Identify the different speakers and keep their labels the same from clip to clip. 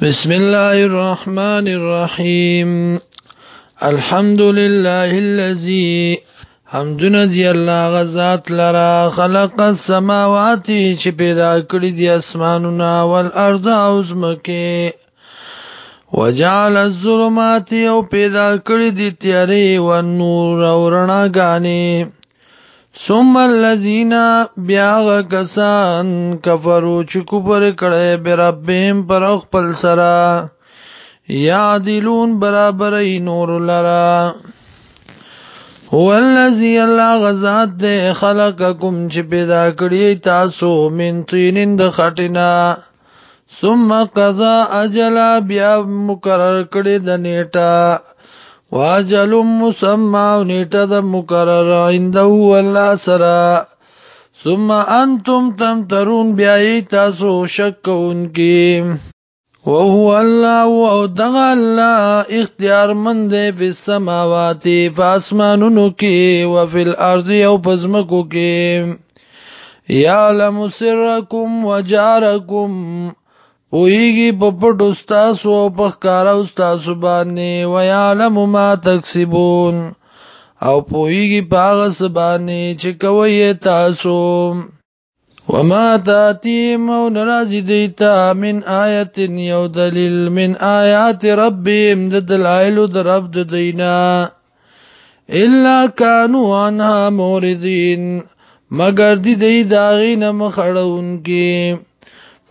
Speaker 1: بسم الله الرحمن الرحيم الحمد لله الذي حمدنا دی الله غزاد لرا خلق السماوات چې پیدا کړی دی اسمانونه او الارض او زمکه وجعل الظلمات او پیدا کړی دی تیارې او نور او رڼا غانه ثم الذين بیا کسان کفرو چې کوپر کړي بربهم پر خپل سرا یادلون برابر نور لرا هو الذي الله غزاد دې خلقکم چې پیدا کړی تاسو من طینند خټینا ثم قضا اجلا بیا مقرر کړی د نیټه واجل مسمى ونیټه د مقرر عنده الله سرا ثم انتم تمترون بیاي تاسو شک کوونکی وهو الله او دغه الله اختیار مند په سماوات په اسمانونو کې او په الارض او پزمکو کې یعلم سرکم وجارکم ویږي په پټ استاد او په کار استاد باندې ويعلم ما تکسبون او پویږي پاغه سبانه چې کوي تاسو وما تاتیم او نرازی دیتا من آیت یو دلیل من آیات ربیم د دلائلو در عبد دینا الا کانو عنها موردین مگر دی دی داغین مخڑون کی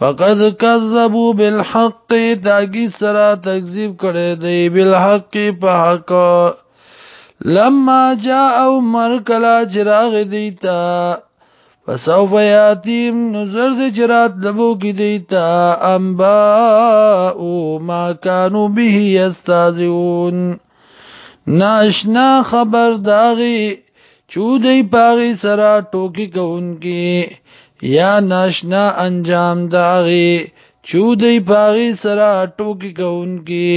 Speaker 1: فقد کذبوا بالحق تاگی سرا تکذیب کړي دی بالحق په حق لما جاء عمر کلا چراغ دیتا فسوف یاتیم نظر دی چرات لبو کی دیتا انباء ما کانو به یستازیون ناشنا خبر داغی چودی پاغی سرا ټوکی کوونکی یا ناشنا انجام داغي چودي پاغي سره ټوکی کوونکی